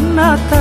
sanata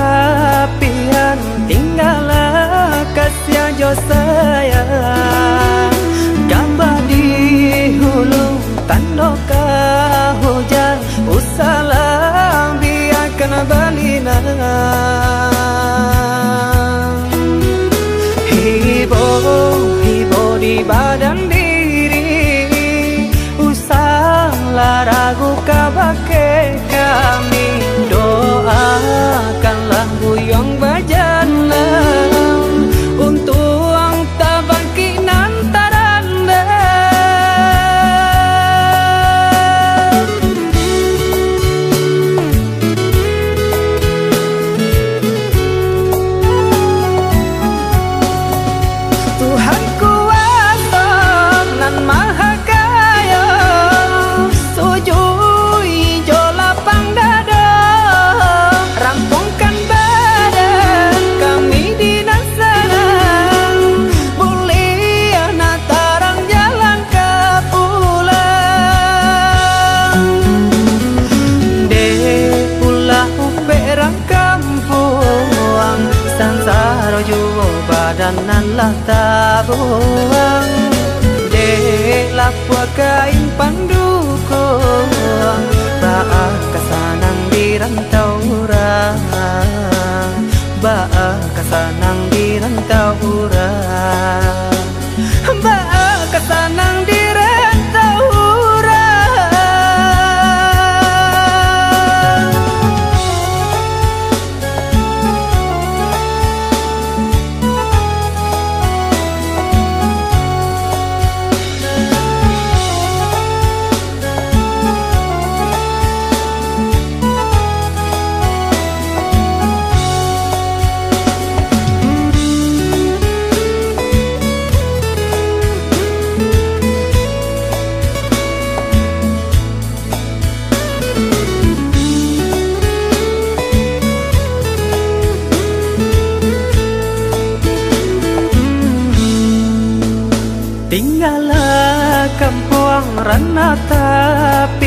Renata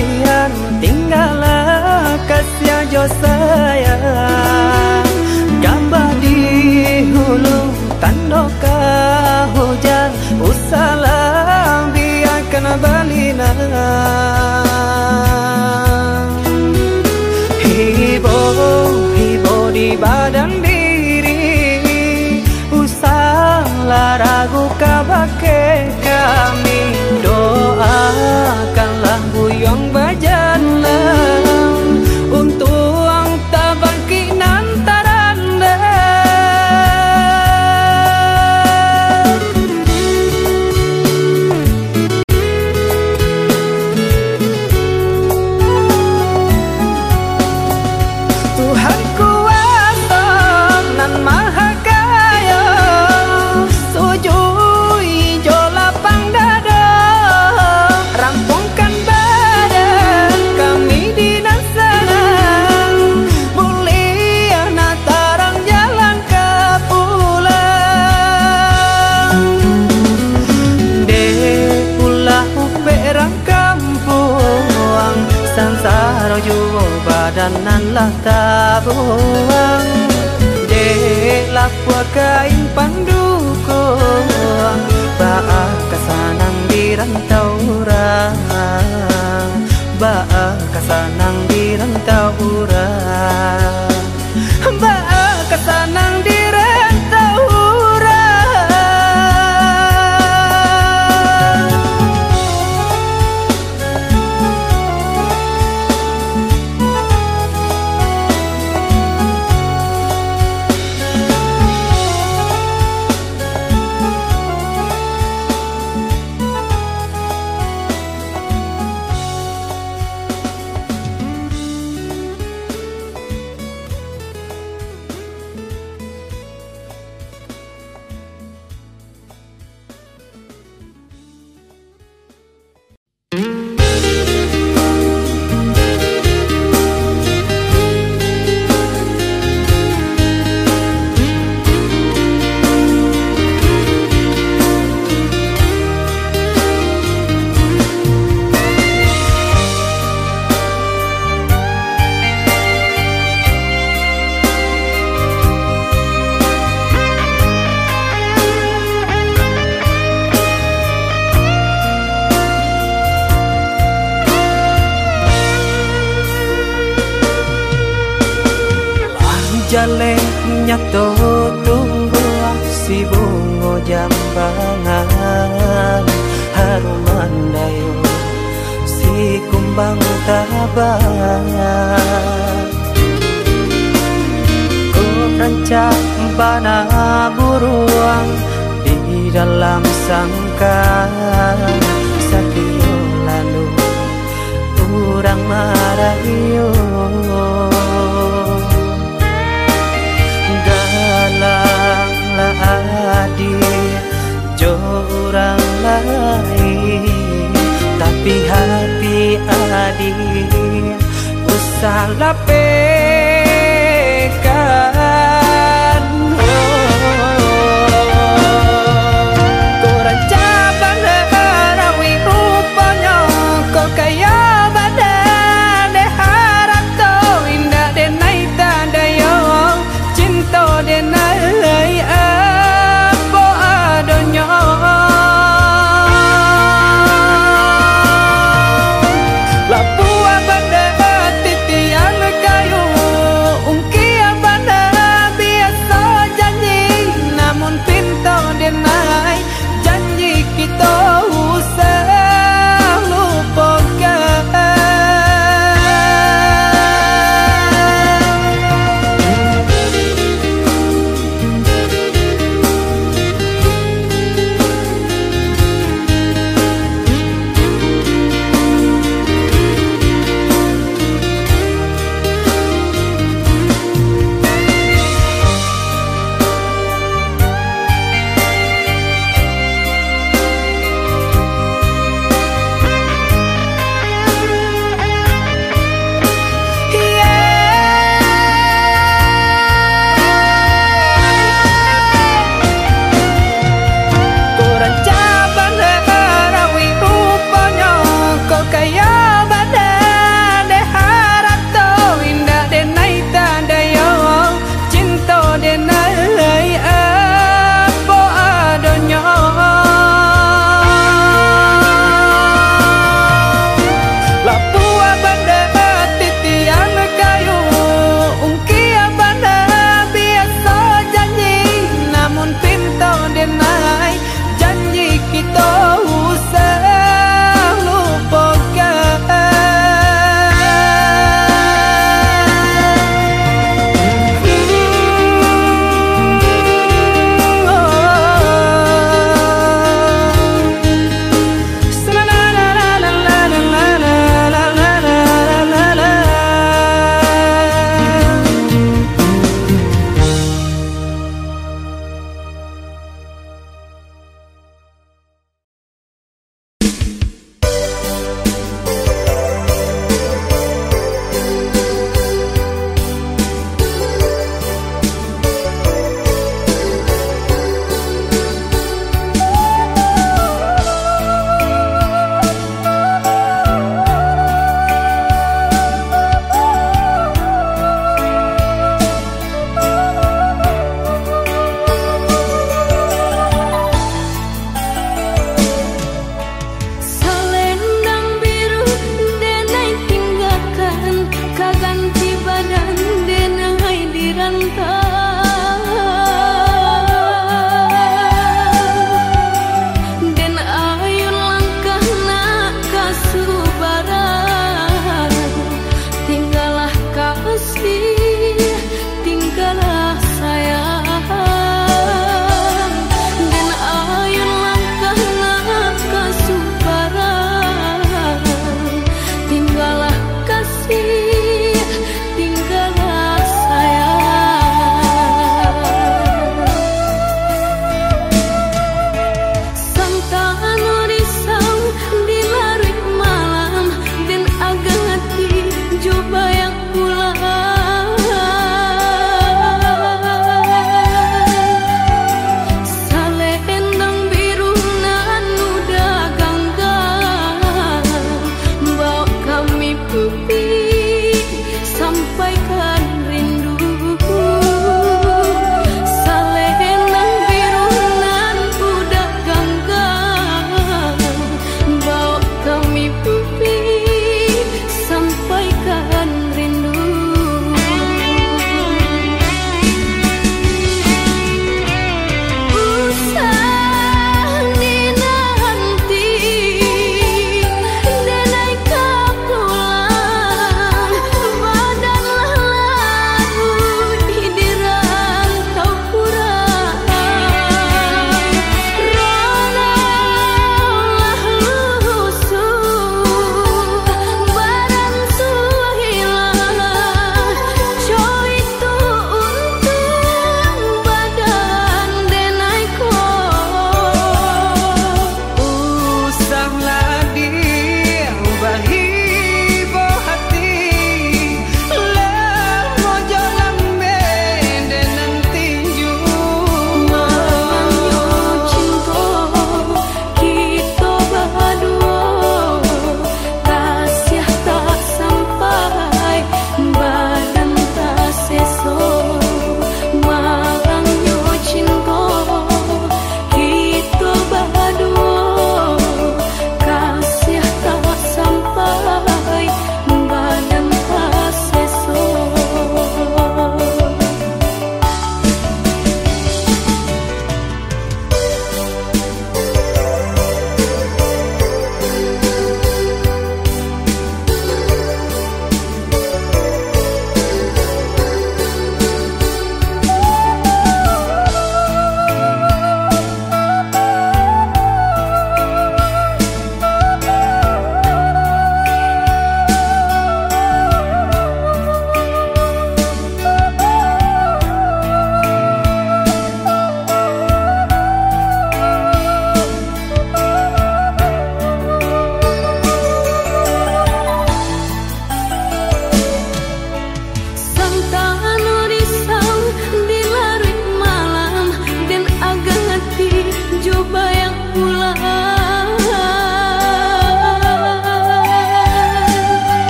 tata boang de la kwa kain pang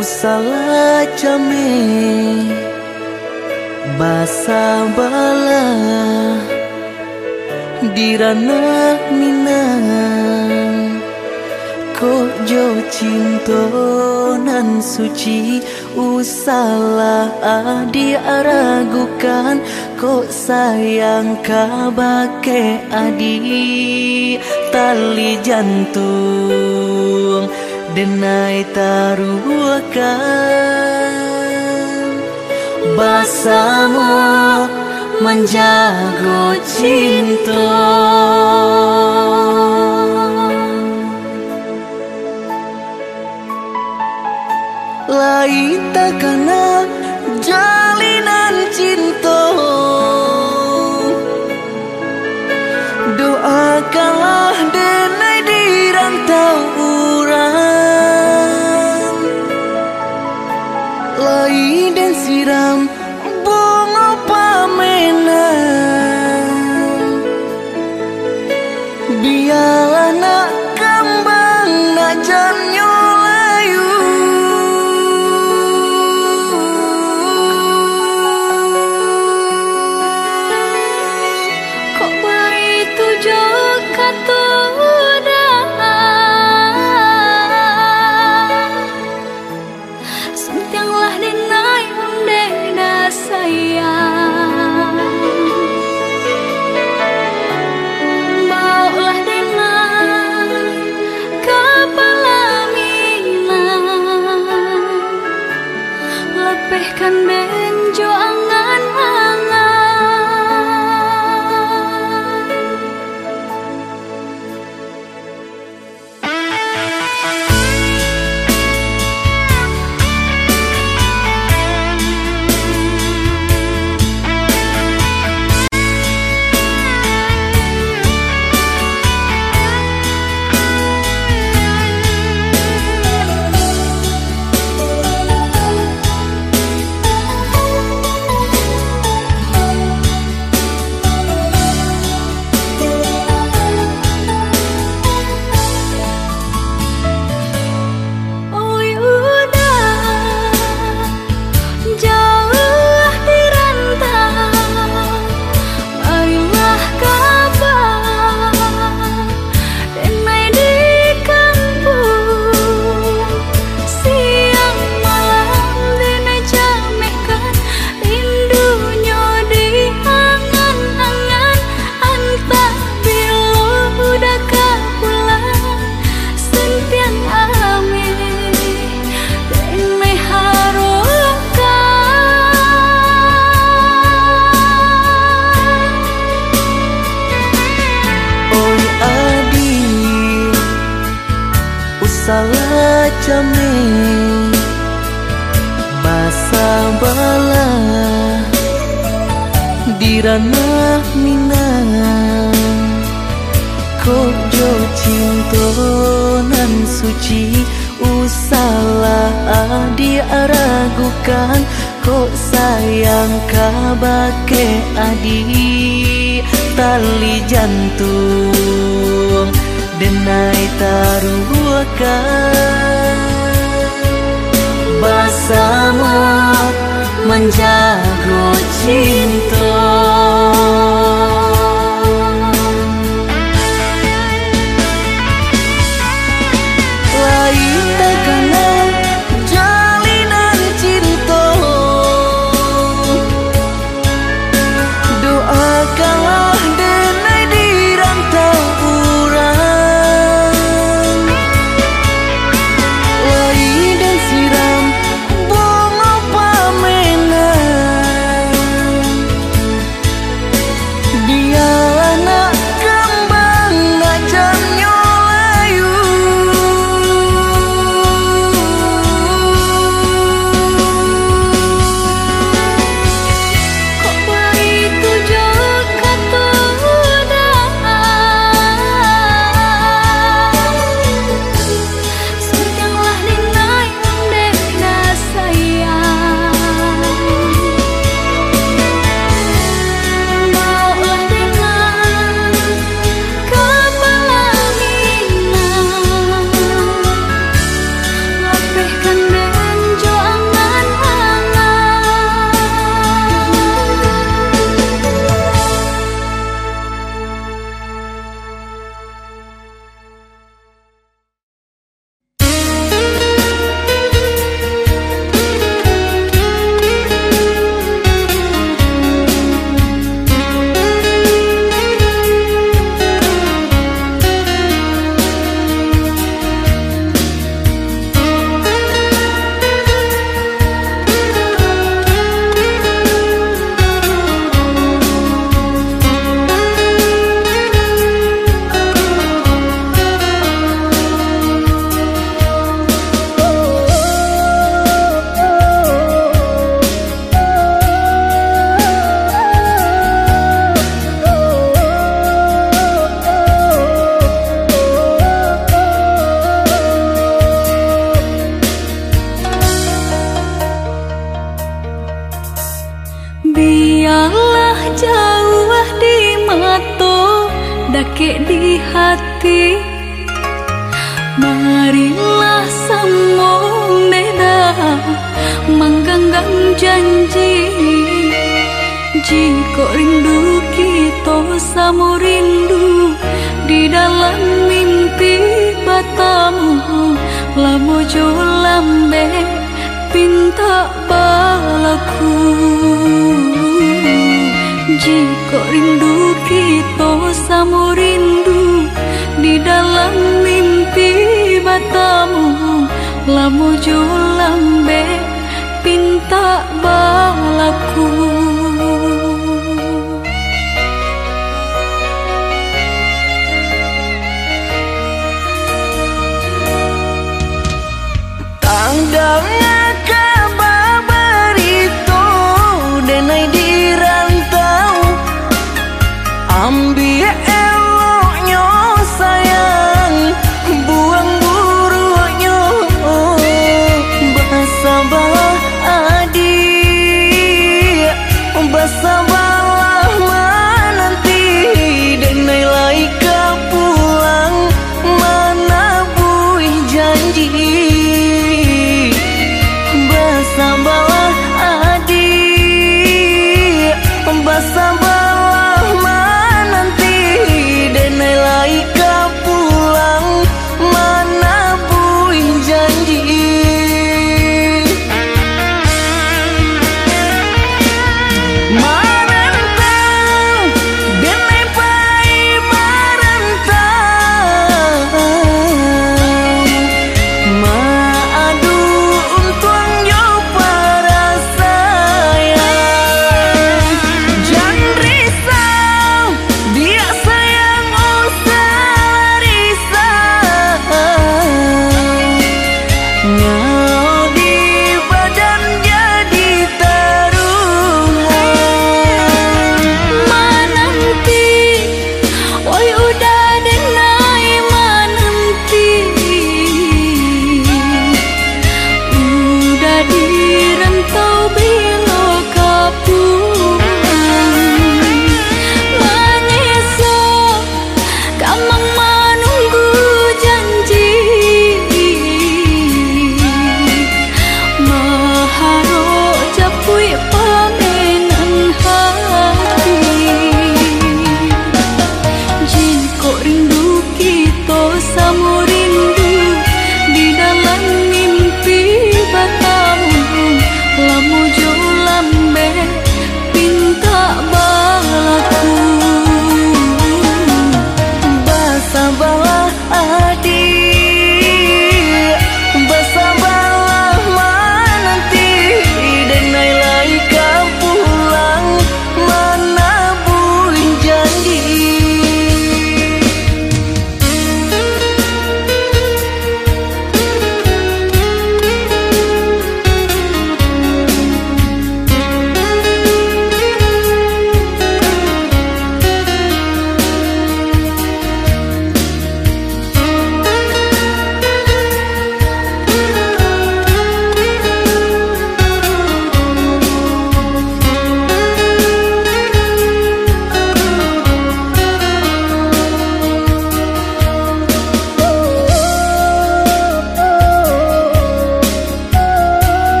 Usalah jame basa bala dirana minang. Kok jo cinto nan suci usalah adi aragukan. Kok sayang kabake adi tali jantung dinaitaruakan Basamu menjago cinta. Lain takkan jalinan cinta. siram bunga pamenang Biarlah nak kembang nak jantung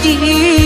的雨。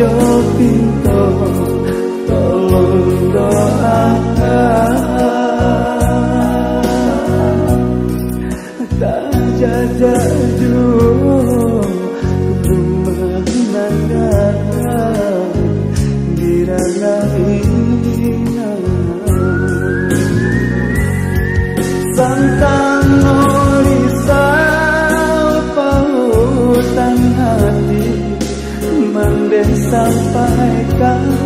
your feet. 三百个。